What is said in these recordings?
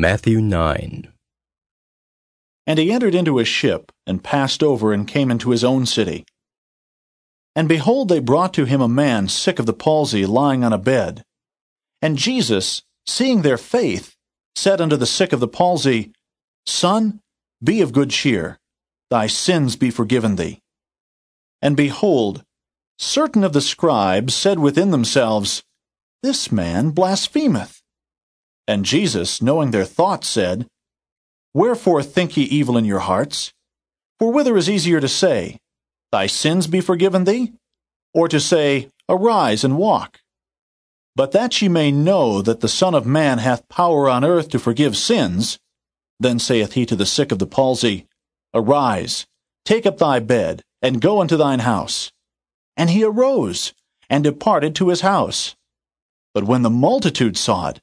Matthew 9. And he entered into a ship, and passed over, and came into his own city. And behold, they brought to him a man sick of the palsy, lying on a bed. And Jesus, seeing their faith, said unto the sick of the palsy, Son, be of good cheer, thy sins be forgiven thee. And behold, certain of the scribes said within themselves, This man blasphemeth. And Jesus, knowing their thoughts, said, Wherefore think ye evil in your hearts? For whither is easier to say, Thy sins be forgiven thee? Or to say, Arise and walk? But that ye may know that the Son of Man hath power on earth to forgive sins, then saith he to the sick of the palsy, Arise, take up thy bed, and go unto thine house. And he arose, and departed to his house. But when the multitude saw it,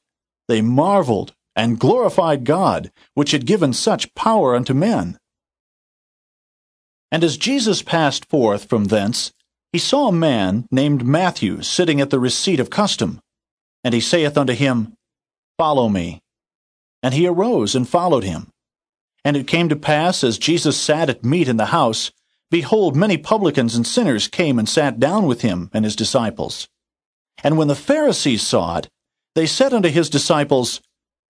they marveled and glorified God, which had given such power unto men. And as Jesus passed forth from thence, he saw a man named Matthew sitting at the receipt of custom. And he saith unto him, Follow me. And he arose and followed him. And it came to pass, as Jesus sat at meat in the house, behold, many publicans and sinners came and sat down with him and his disciples. And when the Pharisees saw it, they said unto his disciples,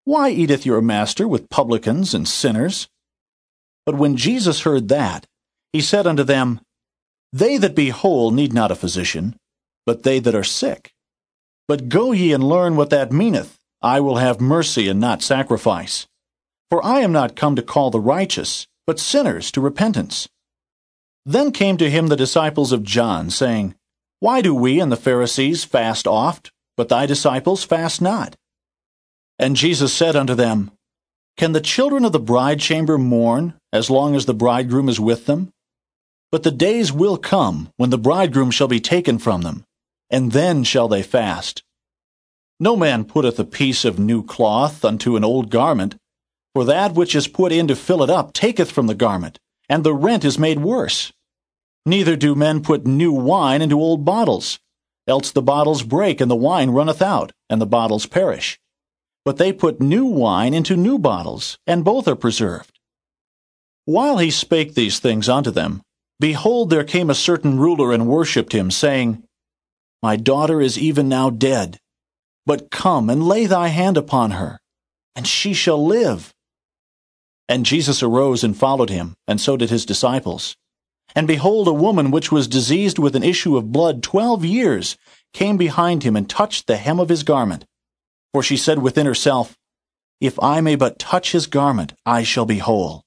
Why eateth your master with publicans and sinners? But when Jesus heard that, he said unto them, They that be whole need not a physician, but they that are sick. But go ye and learn what that meaneth, I will have mercy and not sacrifice. For I am not come to call the righteous, but sinners to repentance. Then came to him the disciples of John, saying, Why do we and the Pharisees fast oft, but thy disciples fast not. And Jesus said unto them, Can the children of the bride chamber mourn, as long as the bridegroom is with them? But the days will come, when the bridegroom shall be taken from them, and then shall they fast. No man putteth a piece of new cloth unto an old garment, for that which is put in to fill it up taketh from the garment, and the rent is made worse. Neither do men put new wine into old bottles else the bottles break, and the wine runneth out, and the bottles perish. But they put new wine into new bottles, and both are preserved. While he spake these things unto them, behold, there came a certain ruler and worshipped him, saying, My daughter is even now dead, but come and lay thy hand upon her, and she shall live. And Jesus arose and followed him, and so did his disciples. And behold, a woman which was diseased with an issue of blood twelve years came behind him and touched the hem of his garment. For she said within herself, If I may but touch his garment, I shall be whole.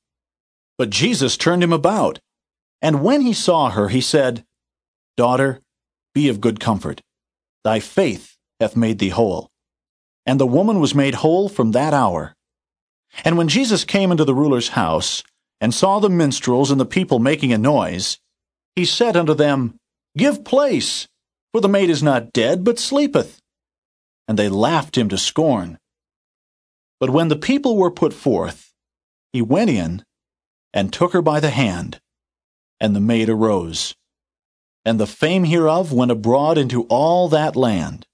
But Jesus turned him about, and when he saw her, he said, Daughter, be of good comfort. Thy faith hath made thee whole. And the woman was made whole from that hour. And when Jesus came into the ruler's house, and saw the minstrels and the people making a noise, he said unto them, Give place, for the maid is not dead, but sleepeth. And they laughed him to scorn. But when the people were put forth, he went in and took her by the hand, and the maid arose. And the fame hereof went abroad into all that land.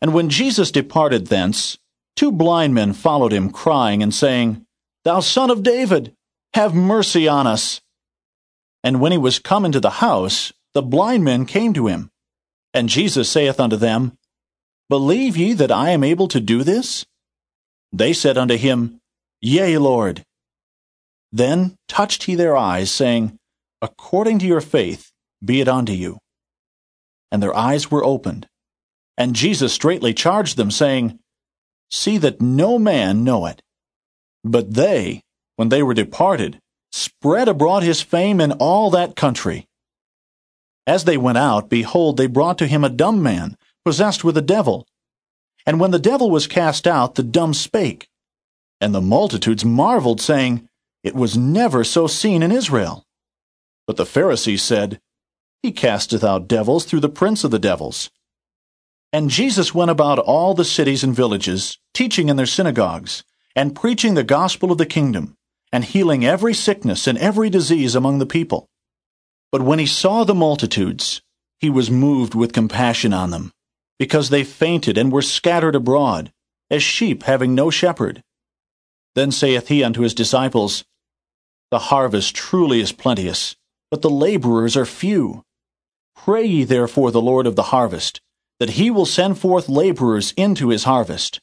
And when Jesus departed thence, two blind men followed him, crying and saying, Thou son of David, have mercy on us. And when he was come into the house, the blind men came to him. And Jesus saith unto them, Believe ye that I am able to do this? They said unto him, Yea, Lord. Then touched he their eyes, saying, According to your faith be it unto you. And their eyes were opened. And Jesus straitly charged them, saying, See that no man know it. But they, when they were departed, spread abroad his fame in all that country. As they went out, behold, they brought to him a dumb man, possessed with a devil. And when the devil was cast out, the dumb spake. And the multitudes marveled, saying, It was never so seen in Israel. But the Pharisees said, He casteth out devils through the prince of the devils. And Jesus went about all the cities and villages, teaching in their synagogues, and preaching the gospel of the kingdom, and healing every sickness and every disease among the people. But when he saw the multitudes, he was moved with compassion on them, because they fainted and were scattered abroad, as sheep having no shepherd. Then saith he unto his disciples, The harvest truly is plenteous, but the laborers are few. Pray ye therefore the Lord of the harvest, that he will send forth laborers into his harvest.